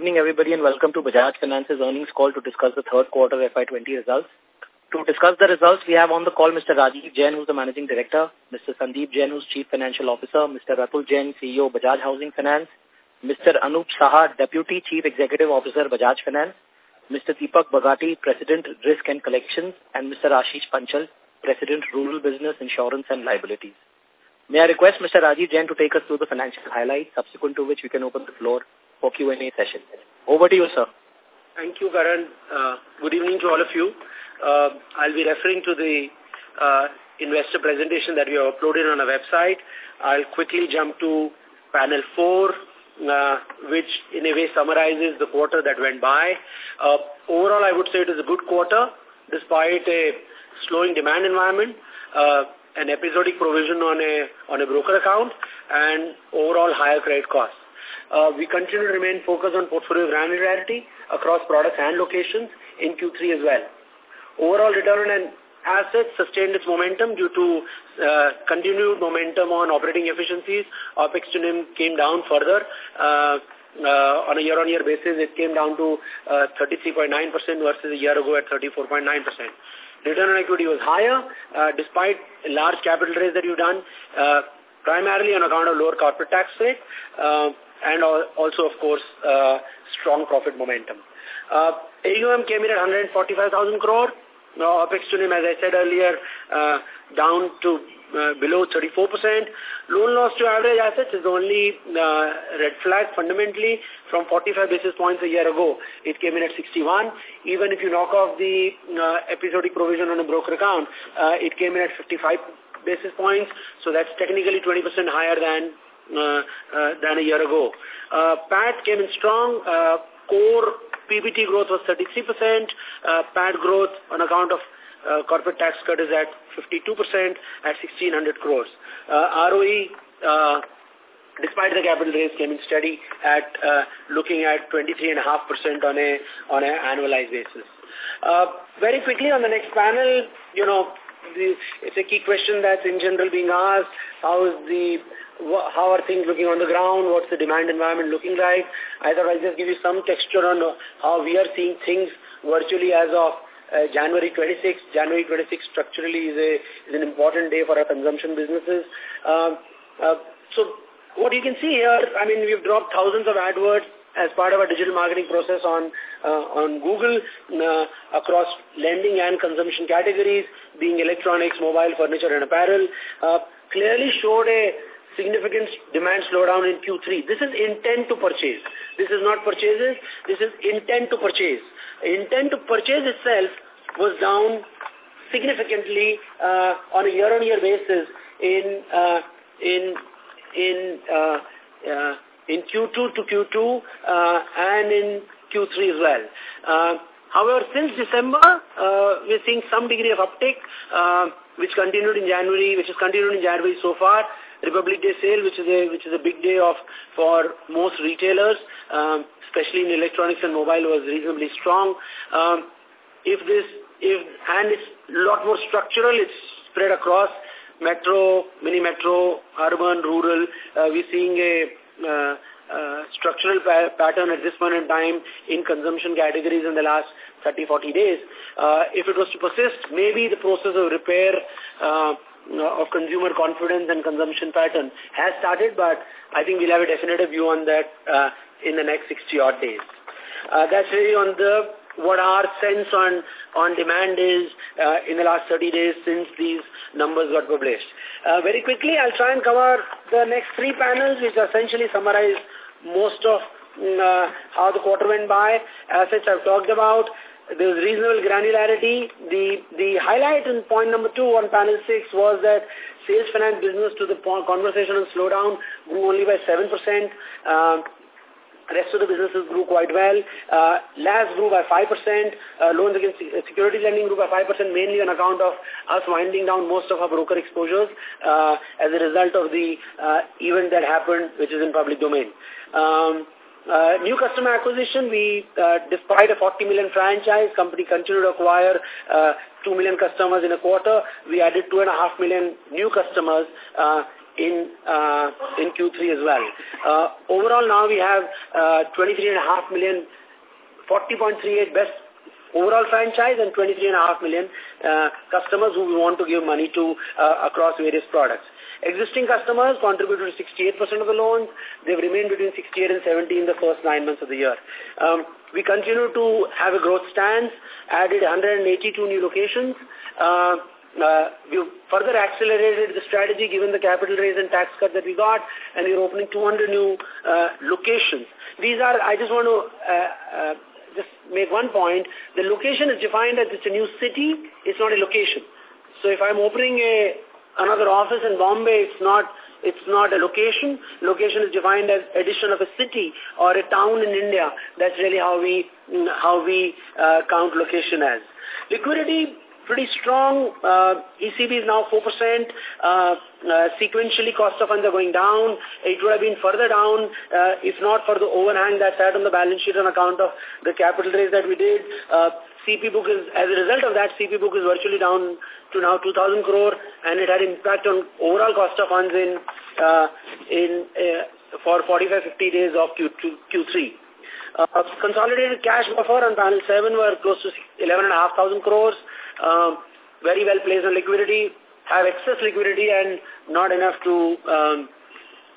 evening, everybody, and welcome to Bajaj Finance's earnings call to discuss the third quarter FY20 results. To discuss the results, we have on the call Mr. Rajeev Jain, who's the Managing Director, Mr. Sandeep Jain, who's Chief Financial Officer, Mr. Atul Jain, CEO, Bajaj Housing Finance, Mr. Anup Saha, Deputy Chief Executive Officer, Bajaj Finance, Mr. Deepak Bagati, President, Risk and Collections, and Mr. Ashish Panchal, President, Rural Business, Insurance and Liabilities. May I request Mr. Rajeev Jain to take us through the financial highlights, subsequent to which we can open the floor for Q&A session. Over to you, sir. Thank you, Karan. Uh, good evening to all of you. Uh, I'll be referring to the uh, investor presentation that we have uploaded on our website. I'll quickly jump to panel 4, uh, which in a way summarizes the quarter that went by. Uh, overall, I would say it is a good quarter, despite a slowing demand environment. Uh, an episodic provision on a on a broker account and overall higher credit costs. Uh, we continue to remain focused on portfolio granularity across products and locations in Q3 as well. Overall return on assets sustained its momentum due to uh, continued momentum on operating efficiencies. OPEX to NIM came down further. Uh, uh, on a year-on-year -year basis, it came down to 33.9% uh, versus a year ago at 34.9%. Return on equity was higher, uh, despite large capital raise that you've done, uh, primarily on account of lower corporate tax rate, uh, and also, of course, uh, strong profit momentum. Uh, AUM came in at 145,000 crore. Now, OPEX to NIM, as I said earlier, uh, down to uh, below 34%. Loan loss to average assets is only uh, red flag fundamentally from 45 basis points a year ago. It came in at 61. Even if you knock off the uh, episodic provision on a broker account, uh, it came in at 55 basis points. So that's technically 20% higher than than a year ago. Uh, PAT came in strong. Uh, core PBT growth was 33%. Uh, PAT growth on account of uh, corporate tax cut is at 52% at 1600 crores. Uh, ROE, uh, despite the capital raise, came in steady at uh, looking at 23.5% on a on an annualized basis. Uh, very quickly on the next panel, you know, the, it's a key question that's in general being asked. How is the how are things looking on the ground? What's the demand environment looking like? I thought I'll just give you some texture on how we are seeing things virtually as of uh, January 26. January 26 structurally is, a, is an important day for our consumption businesses. Um, uh, so what you can see here, I mean, we've dropped thousands of AdWords as part of our digital marketing process on uh, on Google uh, across lending and consumption categories, being electronics, mobile, furniture, and apparel, uh, clearly showed a significant demand slowdown in Q3. This is intent to purchase. This is not purchases. This is intent to purchase. Intent to purchase itself was down significantly uh, on a year-on-year -year basis in uh, in in uh, uh, in Q2 to Q2 uh, and in Q3 as well. Uh, however, since December, uh, we're seeing some degree of uptick, uh, which continued in January, which has continued in January so far. Republic Day sale, which is a which is a big day of for most retailers, um, especially in electronics and mobile, was reasonably strong. Um, if this if and it's a lot more structural, it's spread across metro, mini metro, urban, rural. Uh, we're seeing a uh, uh, structural pa pattern at this point in time in consumption categories in the last 30, 40 days. Uh, if it was to persist, maybe the process of repair uh, of consumer confidence and consumption pattern has started, but I think we'll have a definitive view on that uh, in the next 60 odd days. Uh, that's really on the what our sense on on demand is uh, in the last 30 days since these numbers got published. Uh, very quickly, I'll try and cover the next three panels, which essentially summarize most of mm, uh, how the quarter went by. Assets I've talked about there was reasonable granularity. The the highlight in point number two on panel six was that sales finance business to the conversation and slowdown grew only by 7%. Um, rest of the businesses grew quite well. Uh, LAS grew by 5%. Uh, loans against security lending grew by 5%, mainly on account of us winding down most of our broker exposures uh, as a result of the uh, event that happened, which is in public domain. Um, uh, new customer acquisition, we, uh, despite a 40 million franchise, company continued to acquire uh, 2 million customers in a quarter. We added 2.5 million new customers uh, in uh, in Q3 as well. Uh, overall, now we have uh, 23.5 million, 40.38 best overall franchise and 23.5 million uh, customers who we want to give money to uh, across various products. Existing customers contributed to 68% of the loans. They've remained between 68 and 70 in the first nine months of the year. Um, we continue to have a growth stance, added 182 new locations. Uh, uh, we've further accelerated the strategy given the capital raise and tax cut that we got, and we're opening 200 new uh, locations. These are, I just want to uh, uh, just make one point. The location is defined as it's a new city. It's not a location. So if I'm opening a another office in Bombay, it's not it's not a location. Location is defined as addition of a city or a town in India. That's really how we how we uh, count location as. Liquidity pretty strong. Uh, ECB is now 4%. Uh, uh, sequentially, cost of funds are going down. It would have been further down uh, if not for the overhang that sat on the balance sheet on account of the capital raise that we did. Uh, CP book is, as a result of that, CP book is virtually down to now 2,000 crore and it had impact on overall cost of funds in, uh, in, uh, for 45-50 days of Q2, Q3. Uh, consolidated cash buffer on panel 7 were close to 11,500 crores um, very well placed on liquidity, have excess liquidity and not enough to um,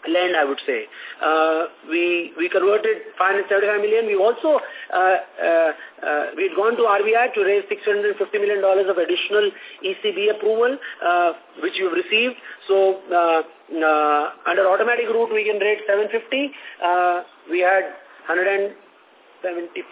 lend, I would say. Uh, we we converted 575 million. We also uh, uh, uh, we'd gone to RBI to raise 650 million dollars of additional ECB approval, uh, which we've received. So uh, under automatic route, we can raise 750. Uh, we had 100 75,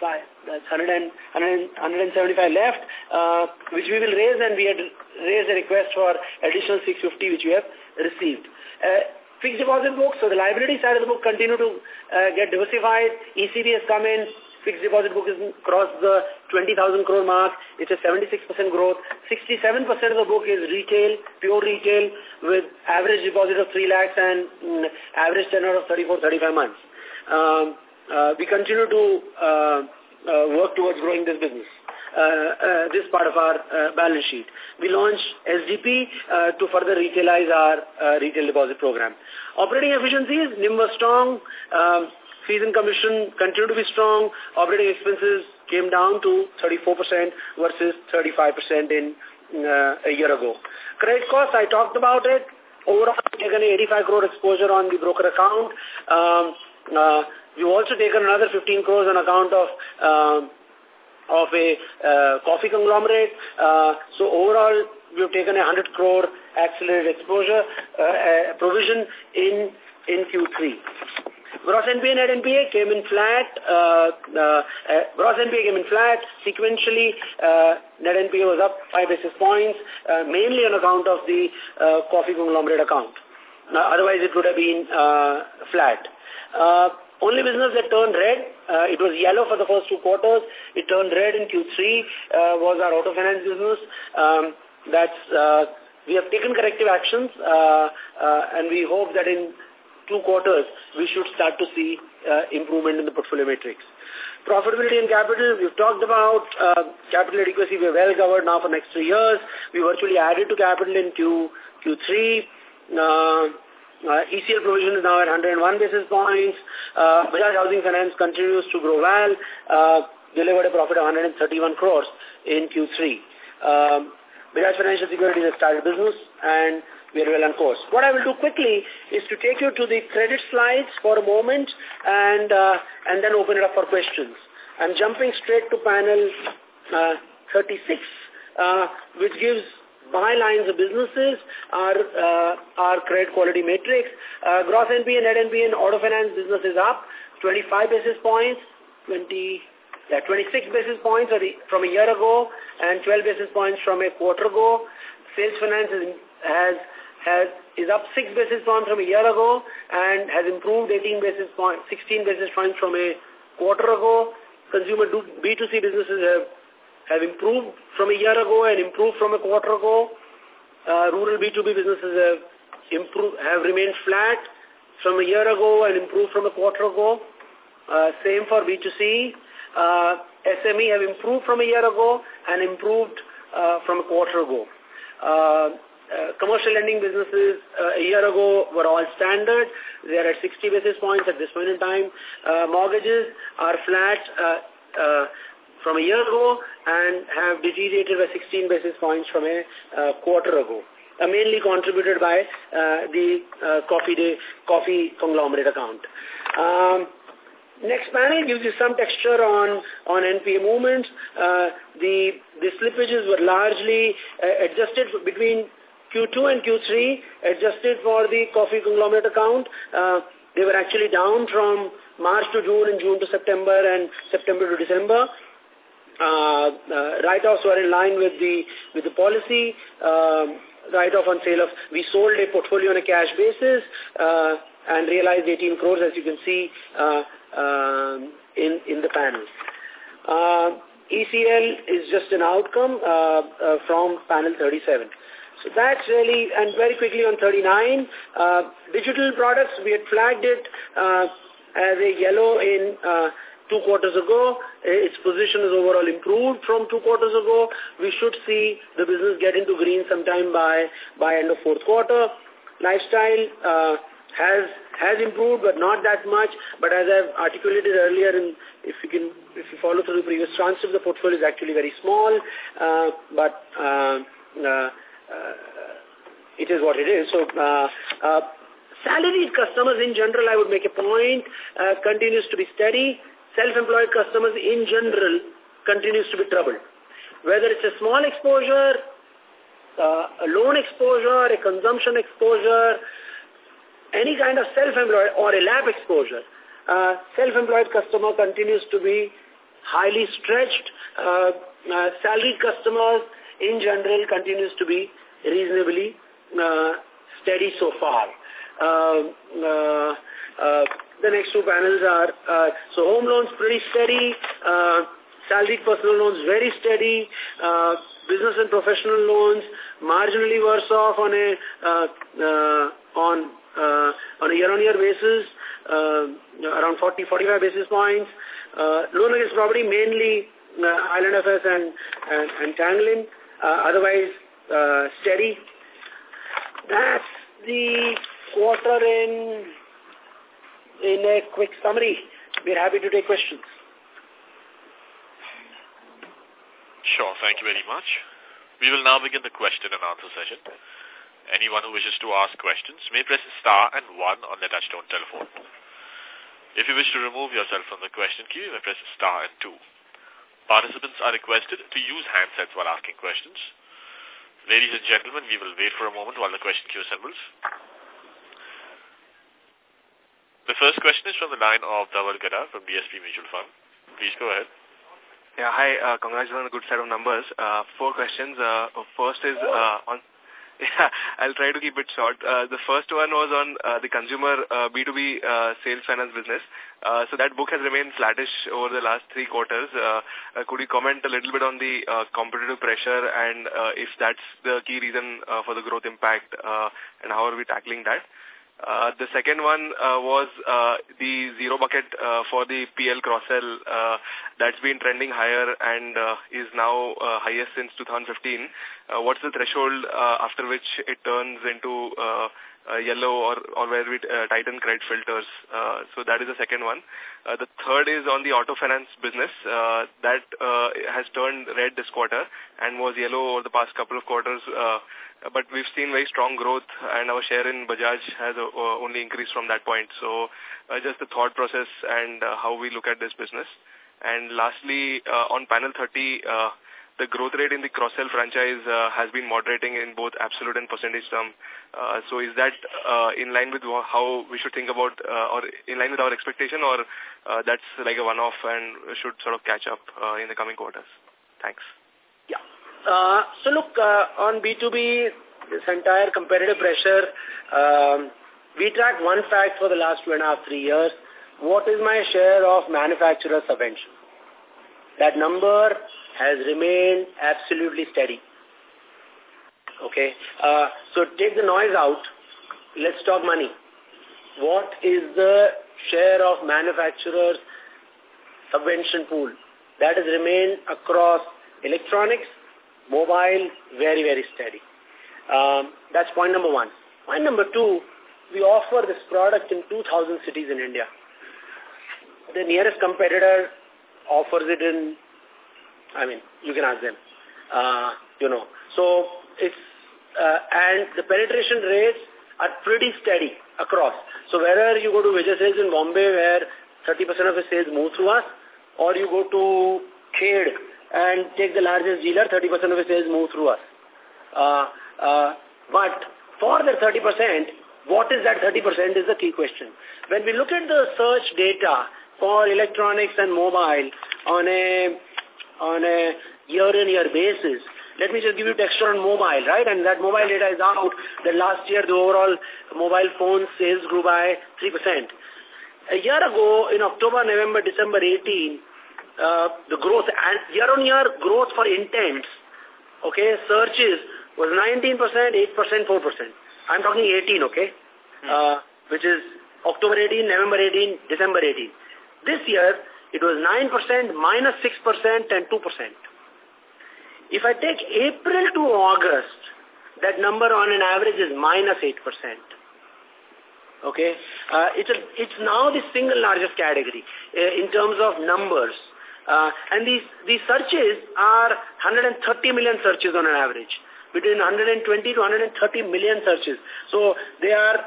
that's 100 175 left, uh, which we will raise and we had raised a request for additional 650 which we have received. Uh, fixed deposit book, so the liability side of the book continue to uh, get diversified. ECB has come in, fixed deposit book has crossed the 20,000 crore mark. It's a 76% growth. 67% of the book is retail, pure retail, with average deposit of 3 lakhs and mm, average tenure of 34, 35 months. Um, uh, we continue to uh, uh, work towards growing this business. Uh, uh, this part of our uh, balance sheet. We launched SDP to further retailize our retail deposit program. Operating efficiencies, NIM was strong, um, fees and commission continue to be strong, operating expenses came down to 34% versus 35% in uh, a year ago. Credit costs, I talked about it. Overall, taken 85 crore exposure on the broker account. Um, uh, We've also taken another 15 crores on account of uh, of a uh, coffee conglomerate. Uh, so overall, we've taken a 100 crore accelerated exposure uh, uh, provision in in Q3. Gross NPA net NPA came in flat. Uh, uh, uh, gross NPA came in flat. Sequentially, uh, net NPA was up 5 basis points, uh, mainly on account of the uh, coffee conglomerate account. Now, otherwise, it would have been uh, flat. Uh, only business that turned red, uh, it was yellow for the first two quarters. It turned red in Q3, uh, was our auto finance business. Um, that's, uh, we have taken corrective actions, uh, uh, and we hope that in two quarters, we should start to see uh, improvement in the portfolio matrix. Profitability and capital, we've talked about uh, capital adequacy. We're well covered now for next three years. We virtually added to capital in Q, Q3. Uh, uh, ECL provision is now at 101 basis points. Uh, Bajaj Housing Finance continues to grow well, uh, delivered a profit of 131 crores in Q3. Um, Bajaj Financial Securities has started business and we are well on course. What I will do quickly is to take you to the credit slides for a moment and uh, and then open it up for questions. I'm jumping straight to panel uh, 36, uh, which gives by lines of businesses, our, uh, our credit quality matrix. Uh, gross NPA, net NPA in auto finance business is up 25 basis points, 20, yeah, 26 basis points from a year ago and 12 basis points from a quarter ago. Sales finance is, has, has, is up 6 basis points from a year ago and has improved 18 basis points, 16 basis points from a quarter ago. Consumer do B2C businesses have have improved from a year ago and improved from a quarter ago. Uh, rural B2B businesses have improved, have remained flat from a year ago and improved from a quarter ago. Uh, same for B2C. Uh, SME have improved from a year ago and improved uh, from a quarter ago. Uh, uh, commercial lending businesses uh, a year ago were all standard. They are at 60 basis points at this point in time. Uh, mortgages are flat uh, uh, from a year ago and have deteriorated by 16 basis points from a uh, quarter ago. Uh, mainly contributed by uh, the uh, coffee day coffee conglomerate account. Um, Next panel gives you some texture on, on NPA movements. Uh, the, the slippages were largely uh, adjusted between Q2 and Q3, adjusted for the coffee conglomerate account. Uh, they were actually down from March to June and June to September and September to December. Uh, uh, write-offs were in line with the with the policy. Um, write-off on sale of we sold a portfolio on a cash basis uh, and realized 18 crores, as you can see. Uh, um, in, in the panel. Uh, ECL is just an outcome from panel 37. So that's really, and very quickly on 39, uh, digital products, we had flagged it uh, as a yellow in uh, two quarters ago. Its position is overall improved from two quarters ago. We should see the business get into green sometime by, by end of fourth quarter. Lifestyle, uh, has has improved, but not that much. But as I've articulated earlier, and if you can, if you follow through the previous transcript, the portfolio is actually very small, uh, but uh, uh, uh, it is what it is. So, uh, uh, salaried customers in general, I would make a point, uh, continues to be steady. Self-employed customers in general continues to be troubled. Whether it's a small exposure, uh, a loan exposure, a consumption exposure, any kind of self-employed or a lab exposure, uh, self-employed customer continues to be highly stretched. Uh, uh, salaried customers in general continues to be reasonably uh, steady so far. Uh, uh, uh, the next two panels are, uh, so home loans pretty steady, uh, salaried personal loans very steady, uh, business and professional loans marginally worse off on a, uh, uh, on uh, on a year-on-year basis, uh, around 40, 45 basis points. Uh, loan against property mainly uh, IL&FS and, and, and Tanglin, uh, otherwise uh, steady. That's the quarter in, in a quick summary. We're happy to take questions. Sure, thank you very much. We will now begin the question and answer session. Anyone who wishes to ask questions may press star and one on their touchtone telephone. If you wish to remove yourself from the question queue, you may press star and two. Participants are requested to use handsets while asking questions. Ladies and gentlemen, we will wait for a moment while the question queue assembles. The first question is from the line of Dhaval Gada from DSP Mutual Fund. Please go ahead. Yeah, hi. Uh, congratulations on a good set of numbers. Uh, four questions. Uh, first is uh, on yeah, I'll try to keep it short. Uh, the first one was on uh, the consumer uh, B2B uh, sales finance business. Uh, so that book has remained flattish over the last three quarters. Uh, uh, could you comment a little bit on the uh, competitive pressure and uh, if that's the key reason uh, for the growth impact uh, and how are we tackling that? Uh, the second one uh, was uh, the zero bucket for the PL cross-sell that's been trending higher and is now highest since 2015. Uh, what's the threshold after which it turns into yellow or, or where we uh, tighten credit filters? Uh, so that is the second one. Uh, the third is on the auto finance business. Uh, that uh, has turned red this quarter and was yellow over the past couple of quarters. Uh, but we've seen very strong growth and our share in Bajaj has uh, only increased from that point. So uh, just the thought process and uh, how we look at this business. And lastly, uh, on panel 30, uh, the growth rate in the cross-sell franchise uh, has been moderating in both absolute and percentage term. Uh, so is that uh, in line with how we should think about or in line with our expectation or that's like a one-off and should sort of catch up in the coming quarters? Thanks. Yeah. So look, on B2B, this entire competitive pressure, um, we track one fact for the last two and a half, three years. What is my share of manufacturer subvention? That number has remained absolutely steady. Okay. Uh, so take the noise out. Let's talk money. What is the share of manufacturers subvention pool? That has remained across electronics, mobile, very, very steady. Um, that's point number one. Point number two, we offer this product in 2,000 cities in India. The nearest competitor offers it in, I mean, you can ask them, uh, you know. So it's, uh, and the penetration rates are pretty steady across. So whether you go to Vijay Sales in Bombay where 30% of the sales move through us, or you go to Khed and take the largest dealer, 30% of the sales move through us. Uh, uh, but for the 30%, what is that 30% is the key question. When we look at the search data for electronics and mobile on a on a year-on-year -year basis, let me just give you texture on mobile, right? And that mobile data is out that last year the overall mobile phone sales grew by 3%. A year ago, in October, November, December 18, uh, the growth, and year-on-year -year growth for intents, okay, searches was 19%, 8%, 4%. I'm talking 18, okay? Hmm. Uh, which is October 18, November 18, December 18. This year, it was 9%, minus 6%, and 2%. If I take April to August, that number on an average is minus 8%. Okay? Uh, it's, a, it's now the single largest category uh, in terms of numbers. Uh, and these, these searches are 130 million searches on an average between 120 to 130 million searches. So they are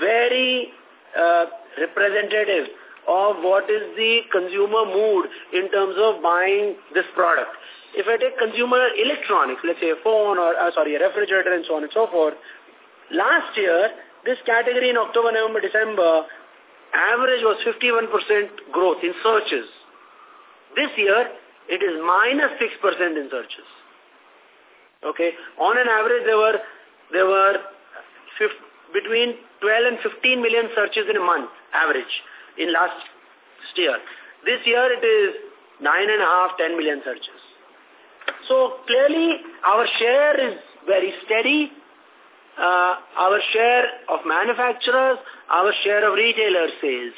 very uh, representative of what is the consumer mood in terms of buying this product. If I take consumer electronics, let's say a phone or, uh, sorry, a refrigerator and so on and so forth, last year, this category in October, November, December, average was 51% growth in searches. This year, it is minus 6% in searches. Okay. On an average, there were there were between 12 and 15 million searches in a month, average, in last year. This year, it is nine and a half, 10 million searches. So clearly, our share is very steady. Uh, our share of manufacturers, our share of retailer sales,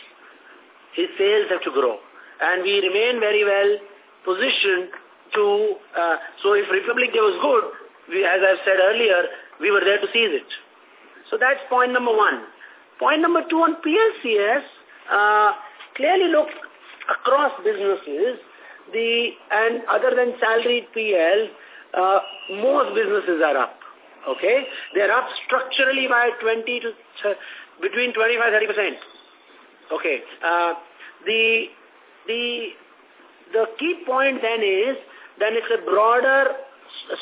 his sales have to grow. And we remain very well positioned to, uh, so if Republic Day was good, we, as I've said earlier, we were there to seize it. So that's point number one. Point number two on PLCS, uh, clearly look across businesses, the and other than salaried PL, uh, most businesses are up. Okay, they're up structurally by 20 to between 25 30 percent. Okay, uh, the the the key point then is then it's a broader,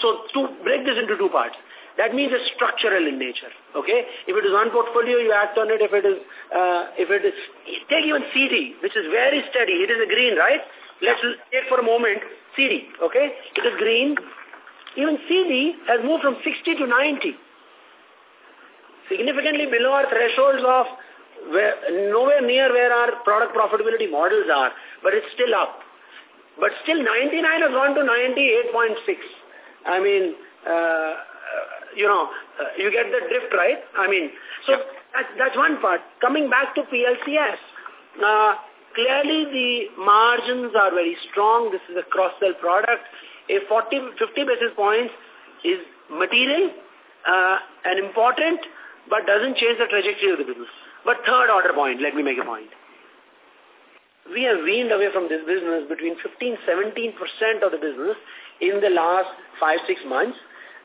so to break this into two parts. That means it's structural in nature. Okay, if it is one portfolio, you act on it. If it is, uh, if it is, take even CD, which is very steady. It is a green, right? Let's take for a moment CD. Okay, it is green. Even CD has moved from 60 to 90, significantly below our thresholds of where, nowhere near where our product profitability models are, but it's still up. But still 99 has gone to 98.6. I mean, uh, you know, uh, you get the drift, right? I mean, so yep. that's, that's one part. Coming back to PLCS, uh, clearly the margins are very strong. This is a cross-sell product. A 40, 50 basis points is material uh, and important, but doesn't change the trajectory of the business. But third order point, let me make a point we have weaned away from this business between 15-17% of the business in the last 5-6 months.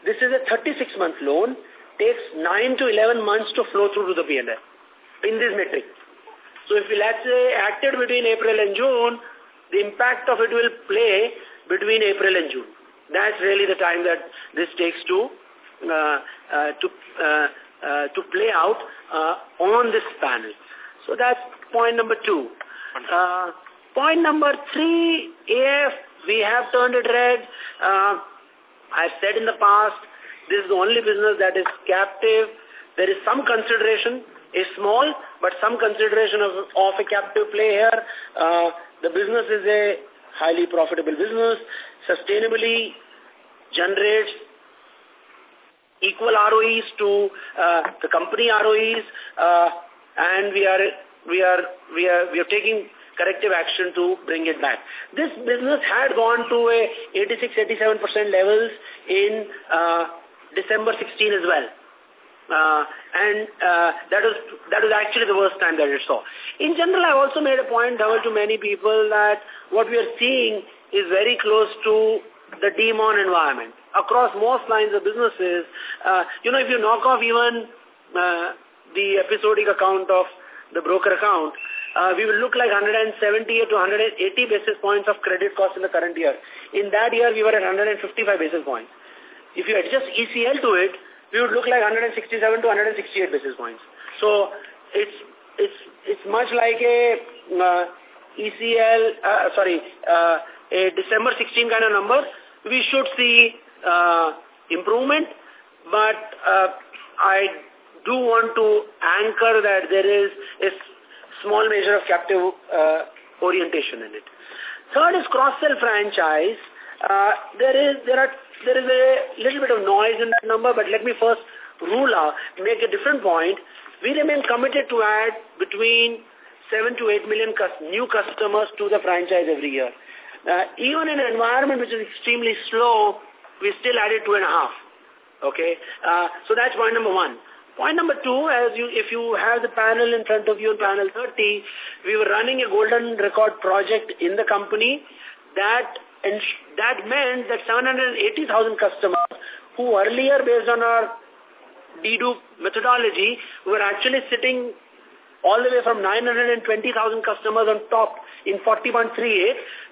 This is a 36-month loan, takes 9 to 11 months to flow through to the P&L in this metric. So if we, let's say, acted between April and June, the impact of it will play between April and June. That's really the time that this takes to uh, uh, to uh, uh to play out uh, on this panel. So that's point number two. Uh, point number three, if we have turned it red, uh, I've said in the past, this is the only business that is captive. There is some consideration, a small, but some consideration of, of a captive play here. Uh, the business is a highly profitable business, sustainably generates equal ROEs to uh, the company ROEs, uh, and we are we are we are we are taking corrective action to bring it back. This business had gone to a 86-87% levels in uh, December 16 as well. Uh, and uh, that was that was actually the worst time that it saw. In general, I also made a point, Dhaval, to many people that what we are seeing is very close to the demon environment. Across most lines of businesses, uh, you know, if you knock off even uh, the episodic account of the broker account, uh, we will look like 170 to 180 basis points of credit cost in the current year. In that year, we were at 155 basis points. If you adjust ECL to it, we would look like 167 to 168 basis points. So it's it's it's much like a uh, ECL, uh, sorry, uh, a December 16 kind of number. We should see uh, improvement, but uh, I do want to anchor that there is a small measure of captive uh, orientation in it. Third is cross-sell franchise. Uh, there is there are there is a little bit of noise in that number, but let me first rule out, make a different point. We remain committed to add between 7 to 8 million new customers to the franchise every year. Uh, even in an environment which is extremely slow, we still added two and a half. Okay, uh, so that's point number one. Point number two, as you, if you have the panel in front of you panel 30, we were running a golden record project in the company that and that meant that 780,000 customers who earlier, based on our dedupe methodology, were actually sitting all the way from 920,000 customers on top in 40.38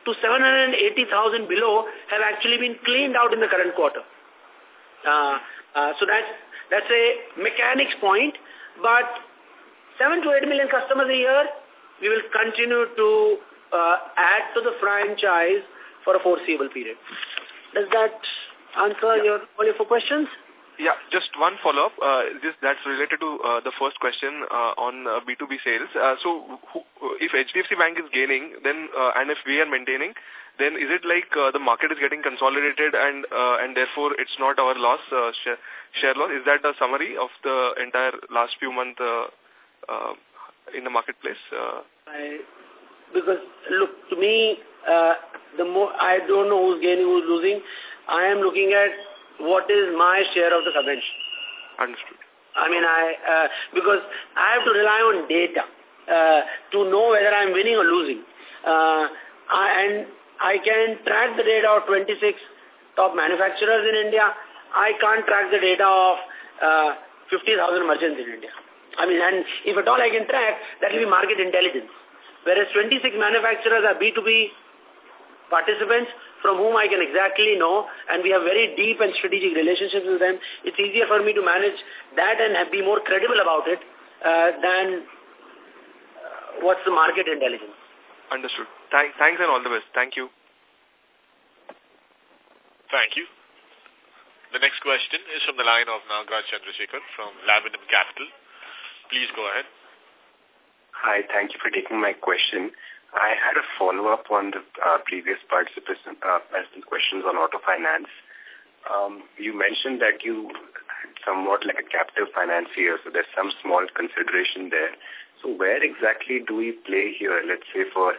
to 780,000 below have actually been cleaned out in the current quarter. Uh, uh, so that's, that's a mechanics point, but 7 to 8 million customers a year, we will continue to uh, add to the franchise for a foreseeable period. Does that answer yeah. your all your four questions? Yeah, just one follow-up. Uh, this that's related to uh, the first question uh, on uh, B2B sales. Uh, so, who, if HDFC Bank is gaining, then uh, and if we are maintaining, then is it like uh, the market is getting consolidated and uh, and therefore it's not our loss uh, share, share loss? Is that a summary of the entire last few months uh, uh, in the marketplace? Uh? I, because look to me, uh, the more I don't know who's gaining, who's losing. I am looking at what is my share of the subvention. Understood. I mean, I uh, because I have to rely on data uh, to know whether I'm winning or losing. Uh, I, and I can track the data of 26 top manufacturers in India. I can't track the data of uh, 50,000 merchants in India. I mean, and if at all I can track, that will be market intelligence. Whereas 26 manufacturers are B2B participants from whom I can exactly know and we have very deep and strategic relationships with them. It's easier for me to manage that and have, be more credible about it uh, than uh, what's the market intelligence. Understood. Thank, thanks and all the best. Thank you. Thank you. The next question is from the line of Nagaraj Chandrasekhar from Laburnum Capital. Please go ahead. Hi, thank you for taking my question. I had a follow-up on the uh, previous participants' uh, questions on auto finance. Um, you mentioned that you somewhat like a captive financier, so there's some small consideration there. So where exactly do we play here? Let's say for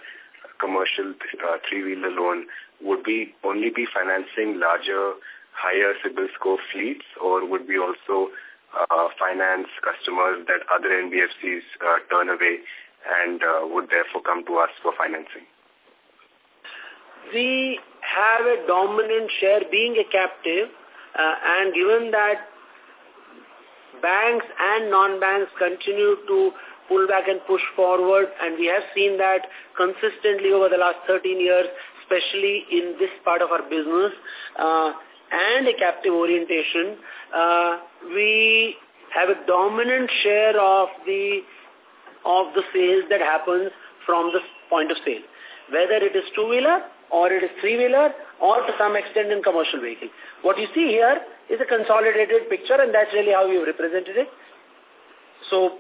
commercial uh, three-wheeler loan, would we only be financing larger, higher CIBIL score fleets, or would we also uh, finance customers that other NBFCs uh, turn away and uh, would therefore come to us for financing? We have a dominant share being a captive uh, and given that banks and non-banks continue to pull back and push forward and we have seen that consistently over the last 13 years, especially in this part of our business uh, and a captive orientation, uh, we have a dominant share of the of the sales that happens from the point of sale, whether it is two-wheeler or it is three-wheeler or to some extent in commercial vehicle. What you see here is a consolidated picture and that's really how we've represented it. So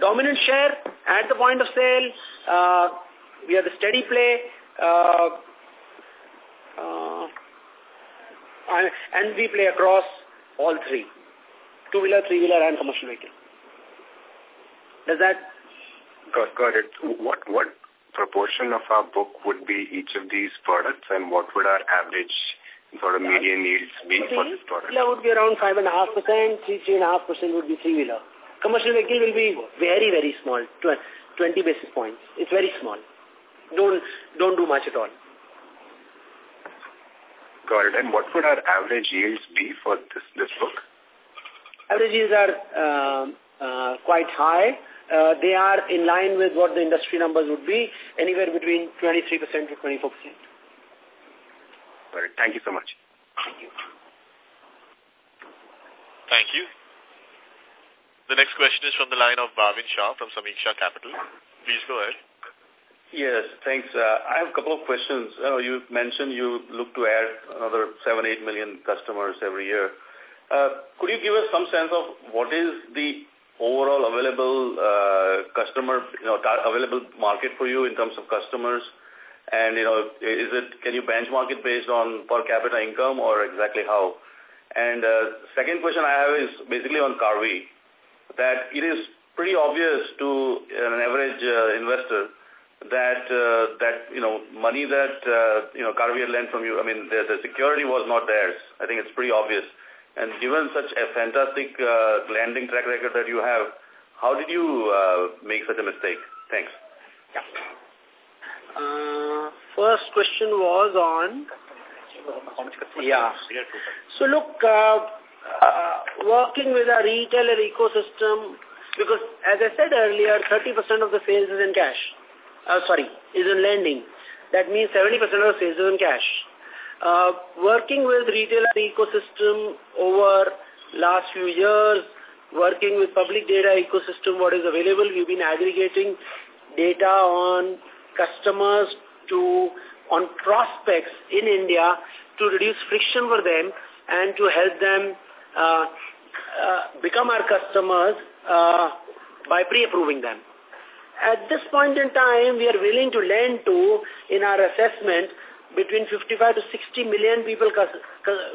dominant share at the point of sale, uh, we are the steady play, uh, uh, and we play across all three, two-wheeler, three-wheeler and commercial vehicle. Does that Got, got it. What, what proportion of our book would be each of these products and what would our average sort of median yields be for this product? That would be around 5.5%, 3.5% would be three-wheeler. Commercial vehicle will be very, very small, 20 basis points. It's very small. Don't, don't do much at all. Got it. And what would our average yields be for this, this book? Average yields are uh, uh, quite high. Uh, they are in line with what the industry numbers would be, anywhere between 23% to 24%. All right. Thank you so much. Thank you. Thank you. The next question is from the line of Bhavin Shah from Sameeksha Capital. Please go ahead. Yes, thanks. Uh, I have a couple of questions. Uh, you mentioned you look to add another 7, 8 million customers every year. Uh, could you give us some sense of what is the overall available uh, customer, you know, available market for you in terms of customers? And, you know, is it, can you benchmark it based on per capita income or exactly how? And uh, second question I have is basically on Karvy, that it is pretty obvious to an average uh, investor that uh, that you know money that uh, you know Karvy lent from you. I mean, the, the security was not theirs. I think it's pretty obvious. And given such a fantastic uh, lending track record that you have, how did you uh, make such a mistake? Thanks. Yeah. Uh, first question was on. Yeah. So look, uh, uh, working with a retailer ecosystem, because as I said earlier, 30% of the sales is in cash uh, sorry, is in lending. That means 70% of the sales is in cash. Uh, working with retailer ecosystem over last few years, working with public data ecosystem, what is available, we've been aggregating data on customers to, on prospects in India to reduce friction for them and to help them uh, uh, become our customers uh, by pre-approving them. At this point in time, we are willing to lend to, in our assessment, between 55 to 60 million people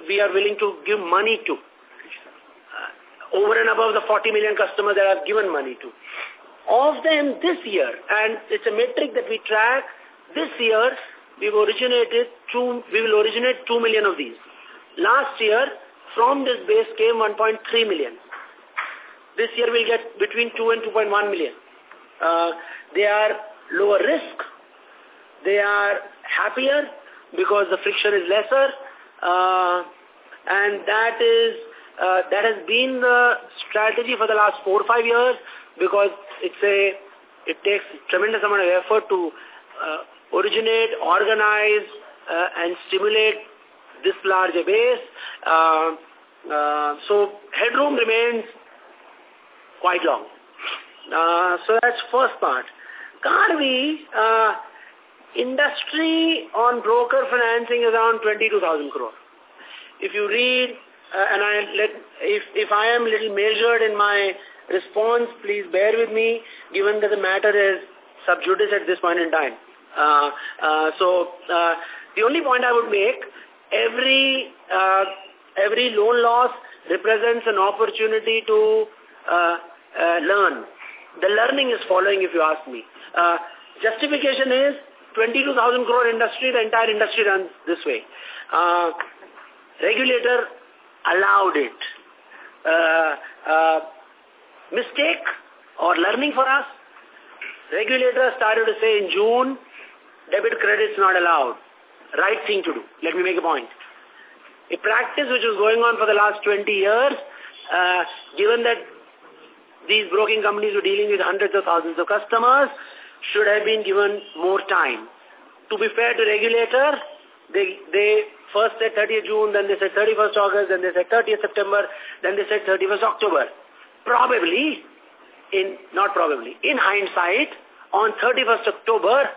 we are willing to give money to. Uh, over and above the 40 million customers that I've given money to. Of them this year, and it's a metric that we track, this year we've originated two, we will originate 2 million of these. Last year, from this base came 1.3 million. This year we'll get between 2 and 2.1 million. Uh, they are lower risk. They are happier because the friction is lesser. Uh, and that is uh, that has been the strategy for the last four or five years because it's a it takes tremendous amount of effort to uh, originate, organize, uh, and stimulate this large base. Uh, uh, so headroom remains quite long. Uh, so that's first part. Karvy, uh, industry on broker financing is around 22,000 crore. If you read, uh, and I let, if, if I am little measured in my response, please bear with me, given that the matter is sub judice at this point in time. Uh, uh, so, uh, the only point I would make, every, uh, every loan loss represents an opportunity to uh, uh, learn. The learning is following if you ask me. Uh, justification is 22,000 crore industry, the entire industry runs this way. Uh, regulator allowed it. Uh, uh, mistake or learning for us, regulator started to say in June, debit credit is not allowed. Right thing to do. Let me make a point. A practice which was going on for the last 20 years, uh, given that these broking companies were dealing with hundreds of thousands of customers should have been given more time. To be fair to regulator, they, they first said 30th June, then they said 31st August, then they said 30th September, then they said 31st October. Probably, in not probably, in hindsight, on 31st October,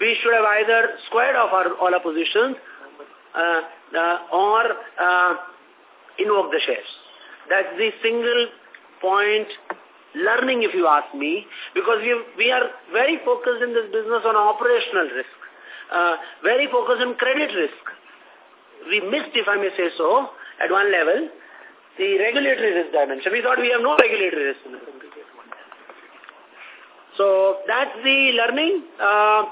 we should have either squared off our, all our positions uh, uh, or uh, invoked the shares. That's the single point learning, if you ask me, because we, we are very focused in this business on operational risk, uh, very focused on credit risk. We missed, if I may say so, at one level, the regulatory risk dimension. We thought we have no regulatory risk So that's the learning. Uh,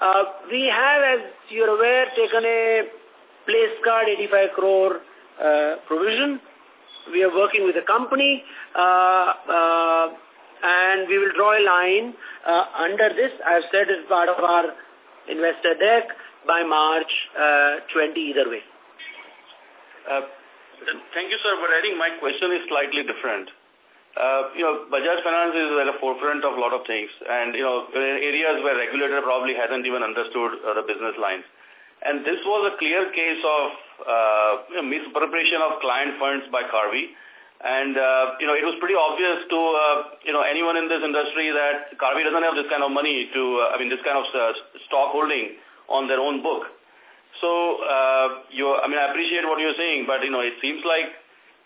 uh, we have, as you're aware, taken a place card 85 crore uh, provision. We are working with the company uh, uh, and we will draw a line uh, under this. I've said as part of our investor deck by March uh, 20 either way. Thank you, sir, but I think my question is slightly different. Uh, you know, Bajaj Finance is at the forefront of a lot of things and, you know, areas where regulator probably hasn't even understood uh, the business lines. And this was a clear case of uh, you know, misappropriation of client funds by Karvy. And, uh, you know, it was pretty obvious to, uh, you know, anyone in this industry that Karvy doesn't have this kind of money to, uh, I mean, this kind of uh, stock holding on their own book. So, uh, you, I mean, I appreciate what you're saying, but, you know, it seems like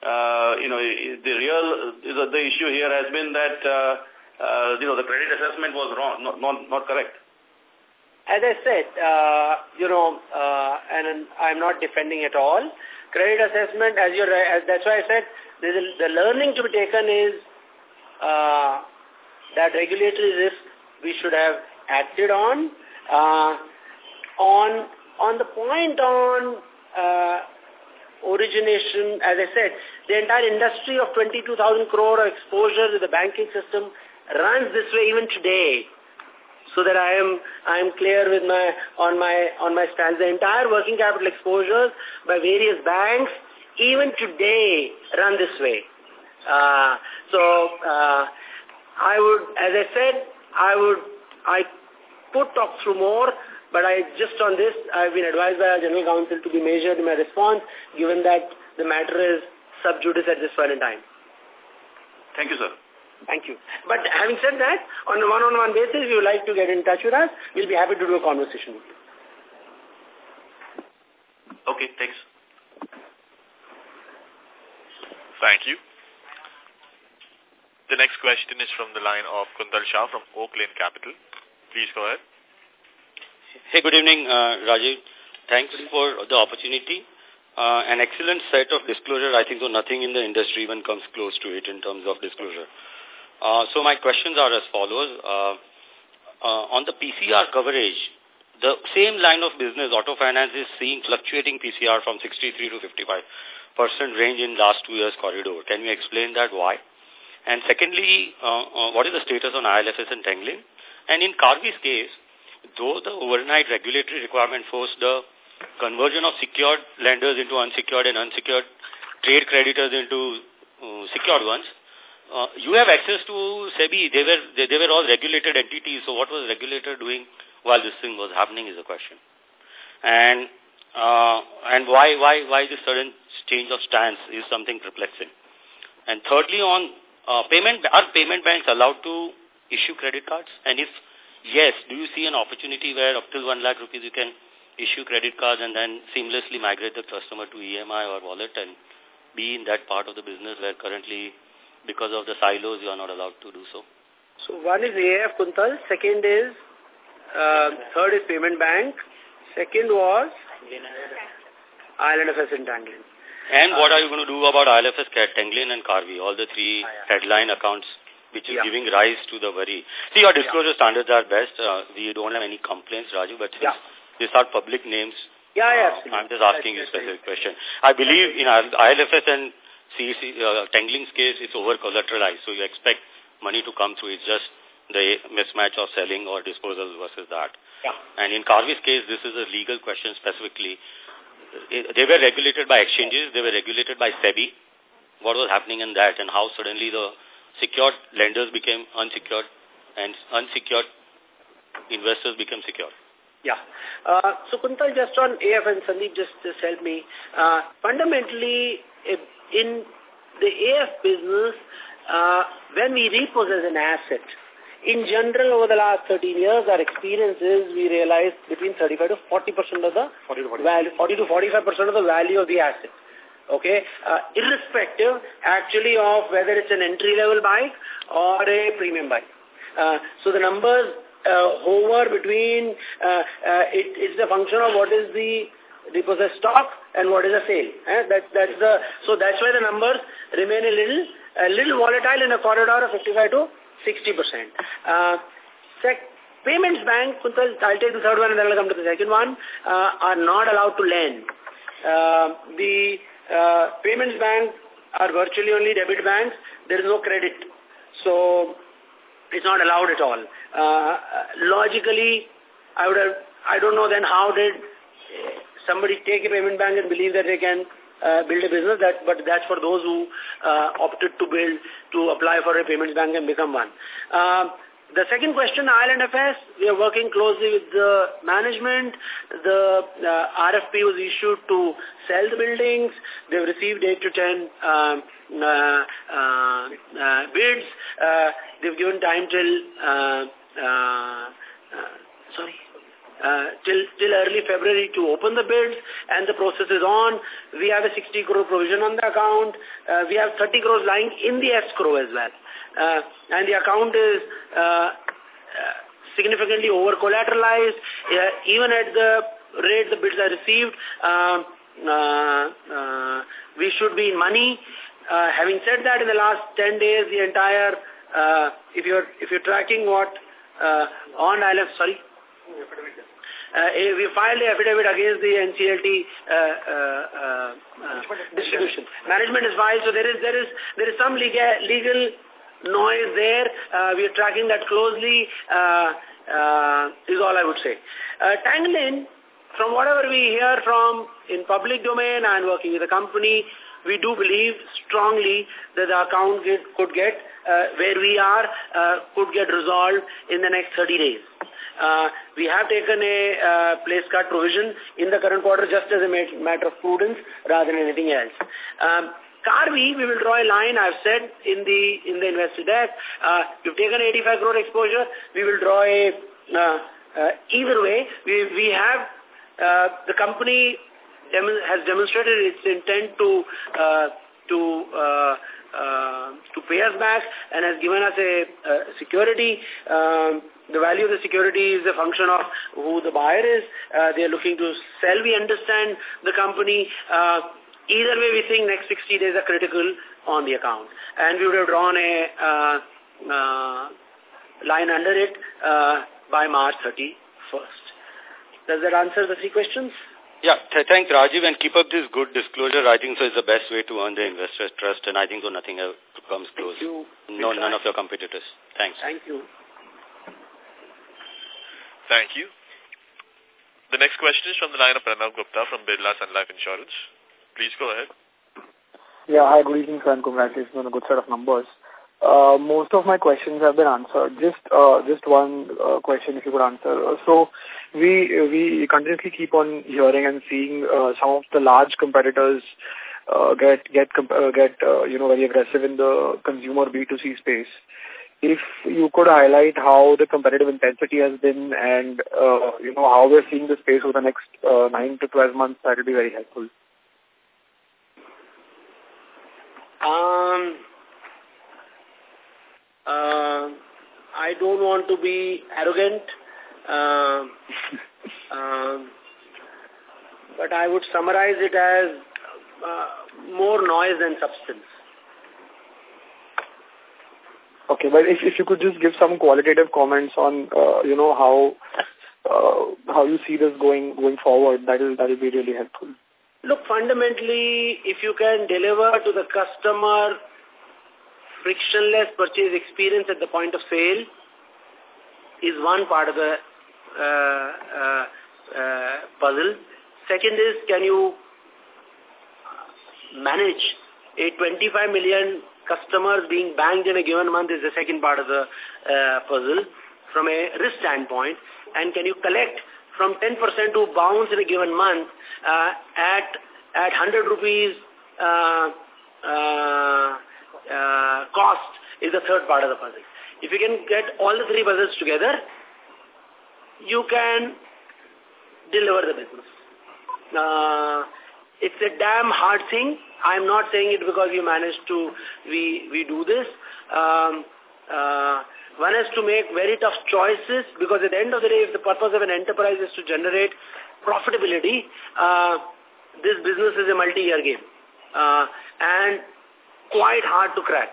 uh, you know, the real, the, the issue here has been that, uh, uh, you know, the credit assessment was wrong, not, not, not correct. As I said, uh, you know, uh, and I'm not defending at all. Credit assessment, as you're, as that's why I said, the learning to be taken is uh, that regulatory risk we should have acted on. Uh, on on the point on uh, origination, as I said, the entire industry of 22,000 crore exposure to the banking system runs this way even today. So that I am I am clear with my on my on my stance. The entire working capital exposures by various banks even today run this way. Uh, so uh, I would, as I said, I would I could talk through more, but I just on this, I've been advised by our General Counsel to be measured in my response, given that the matter is sub judice at this point in time. Thank you, sir. Thank you. But having said that, on a one-on-one -on -one basis, if you would like to get in touch with us, we'll be happy to do a conversation with you. Okay, thanks. Thank you. The next question is from the line of Kuntal Shah from Oak Lane Capital. Please go ahead. Hey, good evening, uh, Rajiv. Thanks for the opportunity. Uh, an excellent set of disclosure. I think so nothing in the industry even comes close to it in terms of disclosure. Uh, so my questions are as follows. Uh, uh, on the PCR coverage, the same line of business, auto finance, is seeing fluctuating PCR from 63 to 55 percent range in last two years corridor. Can you explain that why? And secondly, uh, uh, what is the status on IL&FS and Tanglin? And in Karvy's case, though the overnight regulatory requirement forced the conversion of secured lenders into unsecured and unsecured trade creditors into uh, secured ones, uh, you have access to SEBI. They were they, they were all regulated entities. So what was regulator doing while this thing was happening is a question. And uh, and why why why this sudden change of stance is something perplexing. And thirdly, on uh, payment, are payment banks allowed to issue credit cards? And if yes, do you see an opportunity where up till 1 lakh rupees you can issue credit cards and then seamlessly migrate the customer to EMI or wallet and be in that part of the business where currently, because of the silos, you are not allowed to do so? So one is AIF Kuntal, second is, uh, third is payment bank, second was IL&FS and Tanglin. And what are you going to do about IL&FS, Tanglin and Karvy, all the three headline accounts which is yeah. giving rise to the worry. See, your disclosure yeah. standards are best. Uh, we don't have any complaints, Raju, but since yeah. these are public names, yeah, yeah, uh, I'm just asking you a specific question. I believe in IL&FS and CEC, uh, Tanglin's case, it's over-collateralized, so you expect money to come through. It's just the mismatch of selling or disposal versus that. Yeah. And in Karvy's case, this is a legal question specifically. They were regulated by exchanges. They were regulated by SEBI. What was happening in that and how suddenly the secured lenders became unsecured and unsecured investors became secure. Yeah. Uh, so, Kuntal, just on AF and Sandeep, just, just help me. Uh, fundamentally, in the AF business, uh, when we repossess an asset, in general, over the last 13 years, our experience is we realize between 35 to 40% of the 40 to 40. value, 40 to 45% of the value of the asset okay, uh, irrespective actually of whether it's an entry-level bike or a premium bike. Uh, so the numbers hover between, uh, uh, it, it's the function of what is the repossessed stock and what is the sale. Eh? That, that's the, so that's why the numbers remain a little, a little volatile in a corridor of 55 to 60%. Uh, Payments bank, I'll take the third one and then I'll come to the second one, uh, are not allowed to lend Uh, the uh, payments bank are virtually only debit banks. There is no credit. So it's not allowed at all. Uh, logically, I would have, I don't know then how did somebody take a payment bank and believe that they can uh, build a business, that, but that's for those who uh, opted to build, to apply for a payments bank and become one. Uh, the second question, IL&FS, we are working closely with the management. The uh, RFP was issued to sell the buildings. They've received 8 to 10 um, uh, uh, uh, bids. Uh, they've given time till, uh, uh, sorry, uh, till, till early February to open the bids and the process is on. We have a 60 crore provision on the account. Uh, we have 30 crores lying in the escrow as well. Uh, and the account is uh, uh, significantly over-collateralized. Uh, even at the rate the bids are received, uh, uh, we should be in money. Uh, having said that, in the last 10 days, the entire, uh, if you're if you're tracking what uh, on ILF, sorry, uh, we filed the affidavit against the NCLT uh, uh, uh, distribution. Management is filed, so there is there is there is some legal legal noise there. Uh, we are tracking that closely. Uh, uh, is all I would say. Uh, Tanglin, from whatever we hear from in public domain and working with the company, we do believe strongly that the account get, could get, uh, where we are, uh, could get resolved in the next 30 days. Uh, we have taken a uh, place card provision in the current quarter just as a matter of prudence rather than anything else. Um, Karvy, we will draw a line, I've said in the in the investor deck. Uh, we've taken 85 crore exposure. We will draw a, uh, uh, either way, we, we have, uh, the company has demonstrated its intent to, uh, to, uh, uh, to pay us back and has given us a uh, security. Um, the value of the security is a function of who the buyer is. Uh, they are looking to sell. We understand the company. Uh, either way, we think next 60 days are critical on the account. And we would have drawn a uh, uh, line under it uh, by March 31st. Does that answer the three questions? Yeah, th thank Rajiv and keep up this good disclosure. I think so is the best way to earn the investor's trust and I think so nothing else comes close. No, none of your competitors. Thanks. Thank you. Thank you. The next question is from the line of Pranav Gupta from Birla Sun Life Insurance. Please go ahead. Yeah, hi, good evening, sir, and congratulations on a good set of numbers. Uh, most of my questions have been answered. Just uh, just one uh, question, if you could answer. So, we we continuously keep on hearing and seeing uh, some of the large competitors uh, get get uh, get uh, you know very aggressive in the consumer B2C space. If you could highlight how the competitive intensity has been and uh, you know how we're seeing the space over the next uh, nine to twelve months, that would be very helpful. Um, uh, I don't want to be arrogant, uh, um, but I would summarize it as uh, more noise than substance. Okay, but if, if you could just give some qualitative comments on, uh, you know, how uh, how you see this going going forward, that will that will be really helpful. Look, fundamentally, if you can deliver to the customer frictionless purchase experience at the point of sale is one part of the puzzle. Second is, can you manage a 25 million customers being banked in a given month is the second part of the uh, puzzle from a risk standpoint. And can you collect from 10% to bounce in a given month uh, at at 100 rupees uh, uh, uh, cost is the third part of the puzzle. If you can get all the three puzzles together, you can deliver the business. Uh, it's a damn hard thing. I'm not saying it because we managed to, we, we do this. Um, uh, one has to make very tough choices because at the end of the day, if the purpose of an enterprise is to generate profitability, uh, this business is a multi-year game. Uh, and quite hard to crack.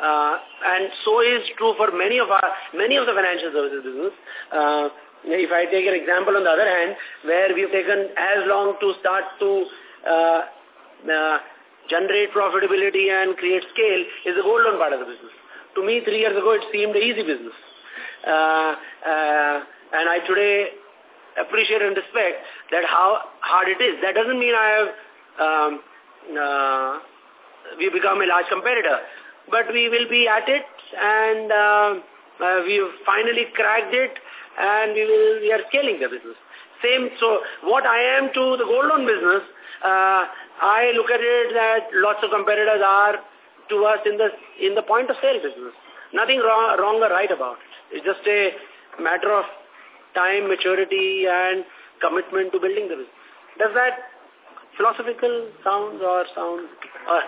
Uh, and so is true for many of our many of the financial services business. Uh, if I take an example on the other hand, where we've taken as long to start to uh, uh, generate profitability and create scale is the gold loan part of the business. To me, three years ago, it seemed an easy business. Uh, uh, and I today appreciate and respect that how hard it is. That doesn't mean I have um, uh, we become a large competitor, but we will be at it, and uh, we've finally cracked it, and we will we are scaling the business. Same. So what I am to the gold loan business, uh, I look at it that lots of competitors are to us in the in the point of sale business. Nothing wrong, wrong or right about it. It's just a matter of time, maturity, and commitment to building the business. Does that philosophical sound or sound? Or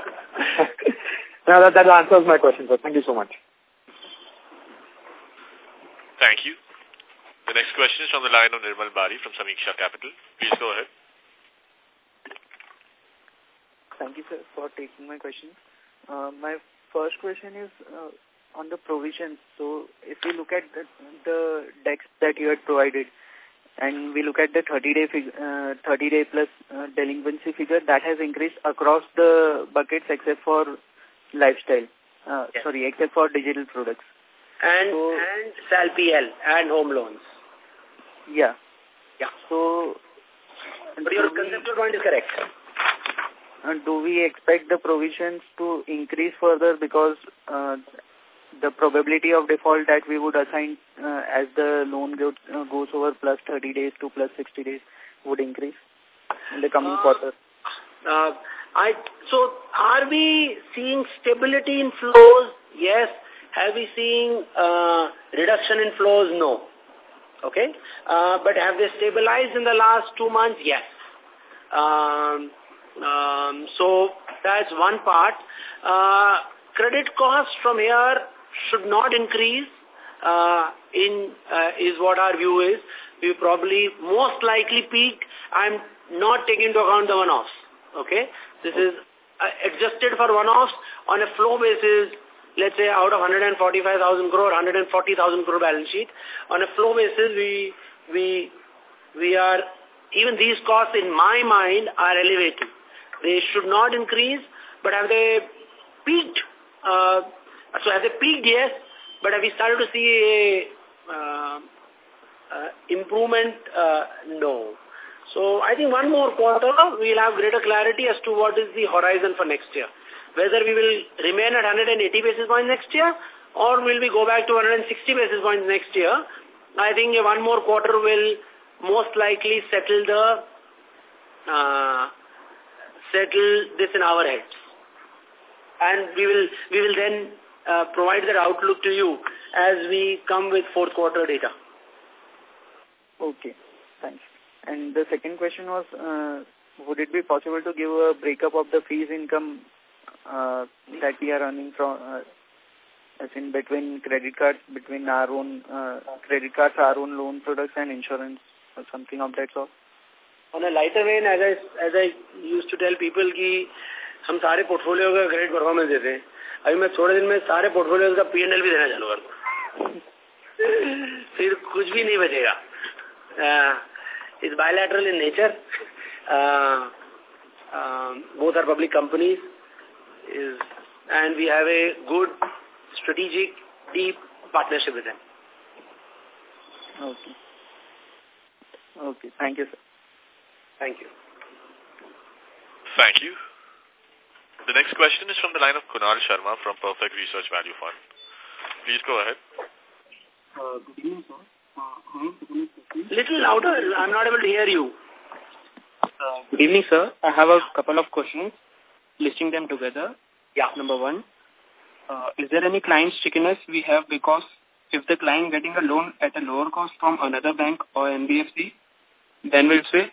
no, that, that answers my question, sir. Thank you so much. Thank you. The next question is from the line of Nirmal Bari from Samiksha Capital. Please go ahead. Thank you, sir, for taking my question. Uh, my first question is uh, on the provisions. So if you look at the, the decks that you had provided, and we look at the 30-day uh, 30 day plus uh, delinquency figure, that has increased across the buckets except for lifestyle. Uh, yes. Sorry, except for digital products. And, so, and SALPL and home loans. Yeah. Yeah. So... But your conceptual point is correct. And do we expect the provisions to increase further because uh, the probability of default that we would assign uh, as the loan goes, uh, goes over plus 30 days to plus 60 days would increase in the coming uh, quarter? Uh, I, so are we seeing stability in flows? Yes. Have we seen uh, reduction in flows? No. Okay. Uh, but have they stabilized in the last two months? Yes. Um, um, so that's one part. Uh, credit costs from here should not increase uh, in uh, is what our view is. We probably most likely peaked. I'm not taking into account the one-offs. Okay, this is uh, adjusted for one-offs on a flow basis. Let's say out of 145,000 crore, 140,000 crore balance sheet. On a flow basis, we we we are even these costs in my mind are elevated. They should not increase, but have they peaked? Uh, so have they peaked? Yes. But have we started to see a uh, uh, improvement? Uh, no. So I think one more quarter, we'll have greater clarity as to what is the horizon for next year. Whether we will remain at 180 basis points next year or will we go back to 160 basis points next year. I think one more quarter will most likely settle the uh, settle this in our heads. And we will we will then uh, provide that outlook to you as we come with fourth quarter data. Okay, thanks. And the second question was, uh, would it be possible to give a breakup of the fees income uh, that we are earning from, uh, as in between credit cards, between our own uh, credit cards, our own loan products and insurance or something of that sort? On a lighter vein, as I, as I used to tell people, कि हम सारे portfolio का great performance देते हैं अभी मैं थोड़े दिन में सारे पोर्टफोलियो का पीएनएल भी देना चालू कर फिर कुछ भी नहीं बचेगा is bilateral in nature both are public companies is and we have a good strategic deep partnership with them okay okay thank you sir thank you thank you the next question is from the line of Kunal Sharma from Perfect Research Value Fund. Please go ahead. Uh, good evening, sir. Uh, Little louder. I'm not able to hear you. Uh, good evening, sir. I have a couple of questions. Listing them together. Yeah. Number one, uh, is there any client stickiness we have because if the client getting a loan at a lower cost from another bank or NBFC, then we'll say,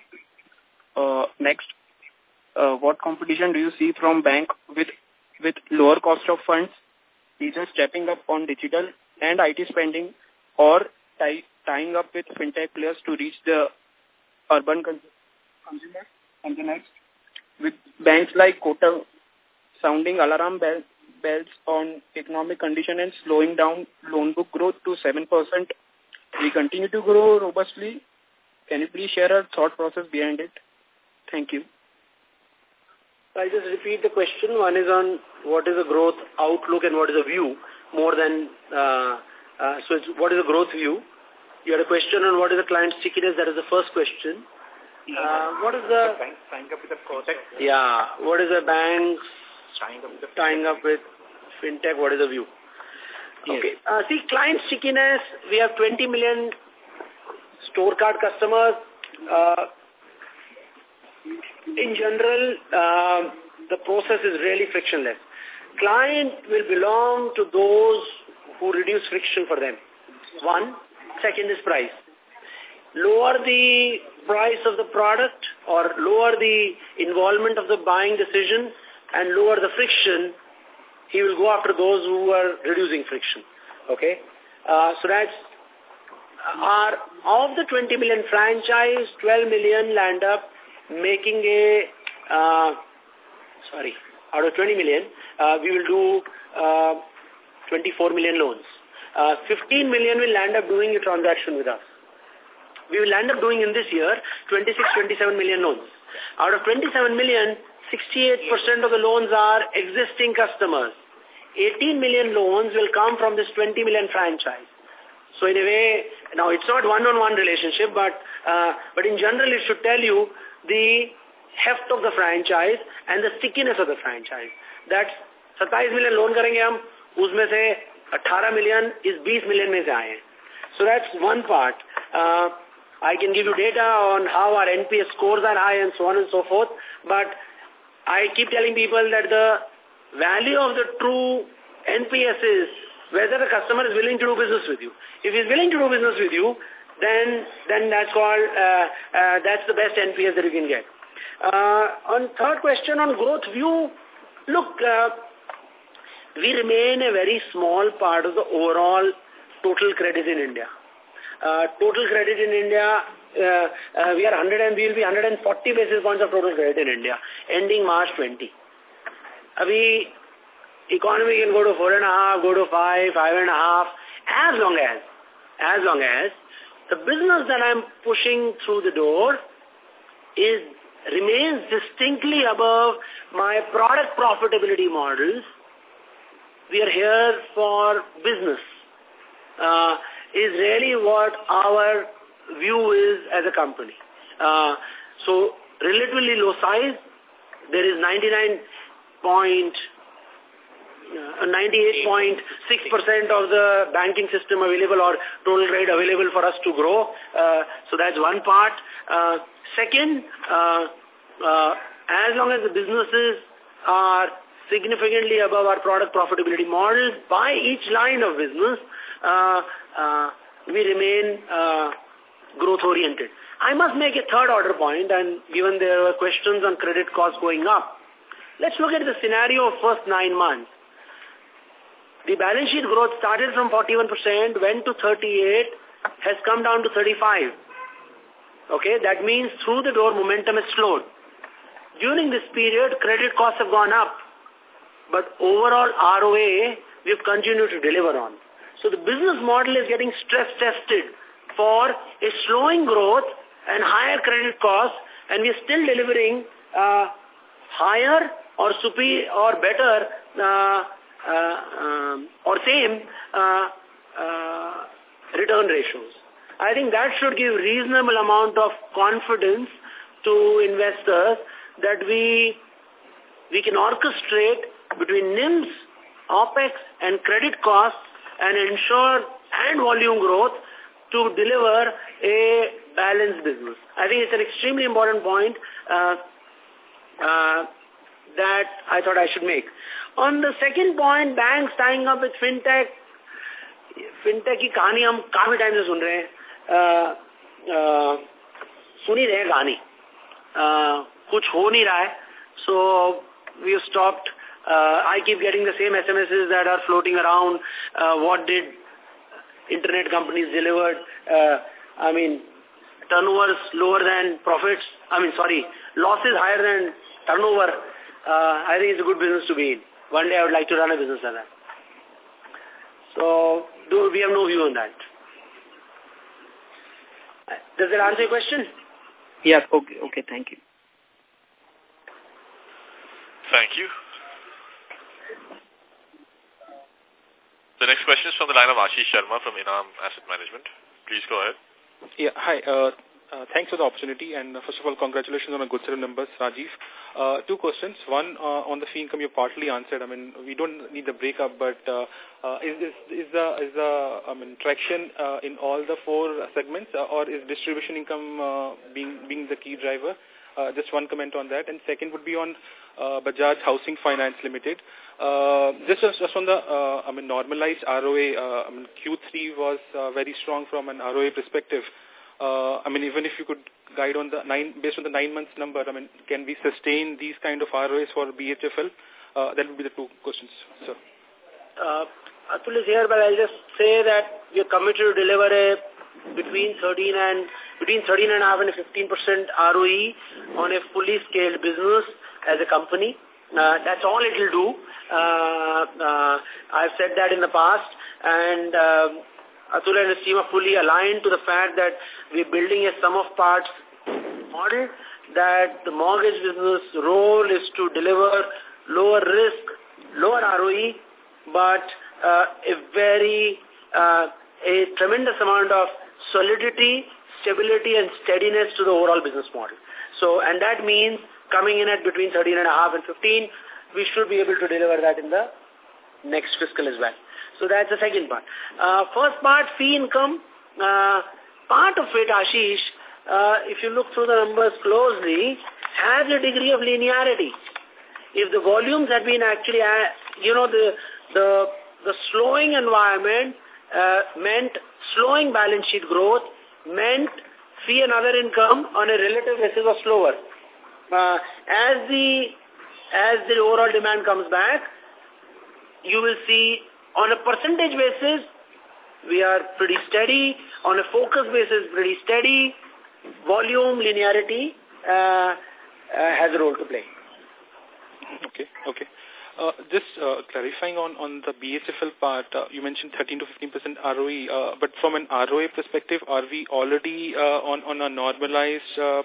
uh, next, uh, what competition do you see from bank with with lower cost of funds, either stepping up on digital and IT spending or tie, tying up with fintech players to reach the urban consumers? And the next, with banks like Kotak sounding alarm bell, bells on economic condition and slowing down loan book growth to 7%, we continue to grow robustly. Can you please share our thought process behind it? Thank you. So I just repeat the question. One is on what is the growth outlook and what is the view more than, uh, uh, so what is the growth view? You had a question on what is the client stickiness. That is the first question. Uh, what is the... Bank tying up with the. Yeah. What is the bank tying up with the tying up with fintech? What is the view? Yes. Okay. Uh, see, client stickiness, we have 20 million store card customers. Uh, in general, uh, the process is really frictionless. Client will belong to those who reduce friction for them. One. Second is price. Lower the price of the product or lower the involvement of the buying decision and lower the friction, he will go after those who are reducing friction. Okay? Uh, so that's our, of the 20 million franchise, 12 million land up making a, uh, sorry, out of 20 million, uh, we will do uh, 24 million loans. Uh, 15 million will land up doing a transaction with us We will end up doing in this year 26, 27 million loans. Out of 27 million, 68% of the loans are existing customers. 18 million loans will come from this 20 million franchise. So in a way, now it's not one-on-one -on -one relationship, but uh, but in general it should tell you the heft of the franchise and the stickiness of the franchise. That's 27 million loan करेंगे हम उसमें से 18 million is 20 million में से आए So that's one part. Uh, I can give you data on how our NPS scores are high and so on and so forth, but I keep telling people that the value of the true NPS is whether the customer is willing to do business with you. If he's willing to do business with you, then then that's called uh, uh, that's the best NPS that you can get. Uh, on third question on growth view, look, uh, we remain a very small part of the overall total credit in India. Uh, total credit in India, uh, uh, we are 100 and we will be 140 basis points of total credit in India, ending March 20. Abhi, economy can go to four and a half, go to five, five and a half, as long as, as long as the business that I'm pushing through the door is remains distinctly above my product profitability models. We are here for business. Uh, is really what our view is as a company. Uh, so relatively low size, there is 99 point, 98.6% uh, of the banking system available or total rate available for us to grow. Uh, so that's one part. Uh, second, uh, uh, as long as the businesses are significantly above our product profitability models by each line of business, we remain uh, growth-oriented. I must make a third order point, and given there were questions on credit costs going up, let's look at the scenario of first nine months. The balance sheet growth started from 41%, went to 38, has come down to 35. Okay, that means through the door momentum has slowed. During this period, credit costs have gone up, but overall ROA we've continued to deliver on. So the business model is getting stress tested for a slowing growth and higher credit costs, and we're still delivering uh, higher or superior or better uh, uh, um, or same uh, uh, return ratios. I think that should give reasonable amount of confidence to investors that we we can orchestrate between NIMS, OPEX and credit costs and ensure and volume growth to deliver a balanced business. I think it's an extremely important point uh, uh, that I thought I should make. On the second point, banks tying up with fintech, fintech की कहानी हम काफी time से सुन रहे हैं सुन ही रहे कहानी कुछ हो नहीं रहा है so we have stopped uh, I keep getting the same SMSs that are floating around. Uh, what did internet companies delivered? Uh, I mean, turnovers lower than profits. I mean, sorry, losses higher than turnover. Uh, I think it's a good business to be in. One day I would like to run a business like that. So, do, we have no view on that. Does that answer your question? Yes, okay, okay, thank you. Thank you. The next question is from the line of Ashish Sharma from Enam Asset Management. Please go ahead. Yeah, hi. Uh, uh, thanks for the opportunity and uh, first of all, congratulations on a good set of numbers, Rajiv. Uh, two questions. One, uh, on the fee income you partly answered. I mean, we don't need the breakup, but uh, uh, is, is, is the, is the I mean, traction uh, in all the four segments uh, or is distribution income uh, being, being the key driver? Uh, just one comment on that. And second would be on uh, Bajaj Housing Finance Limited. Uh, just, just on the, uh, I mean, normalized ROA, uh, I mean, Q3 was very strong from an ROA perspective. I mean, even if you could guide on the nine, based on the nine months number, I mean, can we sustain these kind of ROAs for BHFL? That would be the two questions, sir. Atul is here, but I'll just say that we are committed to deliver a between 13 and between 13 and a half and 15 percent ROE on a fully scaled business as a company. Uh, that's all it will do. Uh, uh, I've said that in the past, and uh, Atul and his team are fully aligned to the fact that we're building a sum of parts model that the mortgage business role is to deliver lower risk, lower ROE, but uh, a very, uh, a tremendous amount of solidity, stability and steadiness to the overall business model. So, and that means coming in at between 13 and a half and 15, we should be able to deliver that in the next fiscal as well. So that's the second part. Uh, first part, fee income, uh, part of it, Ashish, uh, if you look through the numbers closely, has a degree of linearity. If the volumes had been actually, uh, you know, the, the, the slowing environment uh, meant slowing balance sheet growth, meant fee and other income on a relative basis was slower. Uh, as the as the overall demand comes back, you will see on a percentage basis, we are pretty steady. On a focus basis, pretty steady. Volume, linearity uh, uh, has a role to play. Okay, okay. Uh, just uh, clarifying on, on the BHFL part, uh, you mentioned 13 to 15% ROE, uh, but from an ROA perspective, are we already uh, on, on a normalized uh,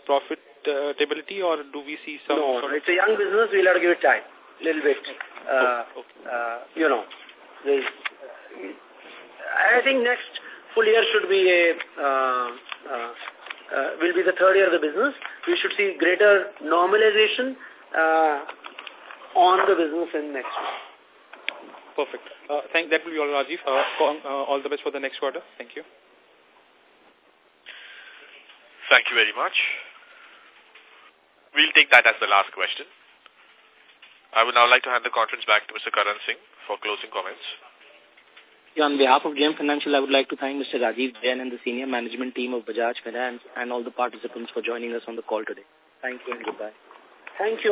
profitability or do we see some... No, it's a young business, we'll have to give it time, a little bit. Uh, okay. uh, you know, I think next full year should be a... Uh, uh, uh, will be the third year of the business. We should see greater normalization uh, on the business in next year. Perfect. Uh, thank that will be all, Rajiv. Uh, uh, all the best for the next quarter. Thank you. Thank you very much. We'll take that as the last question. I would now like to hand the conference back to Mr. Karan Singh for closing comments. Yeah, on behalf of JM Financial, I would like to thank Mr. Rajiv Jain and the senior management team of Bajaj Finance and all the participants for joining us on the call today. Thank you and goodbye. Thank you.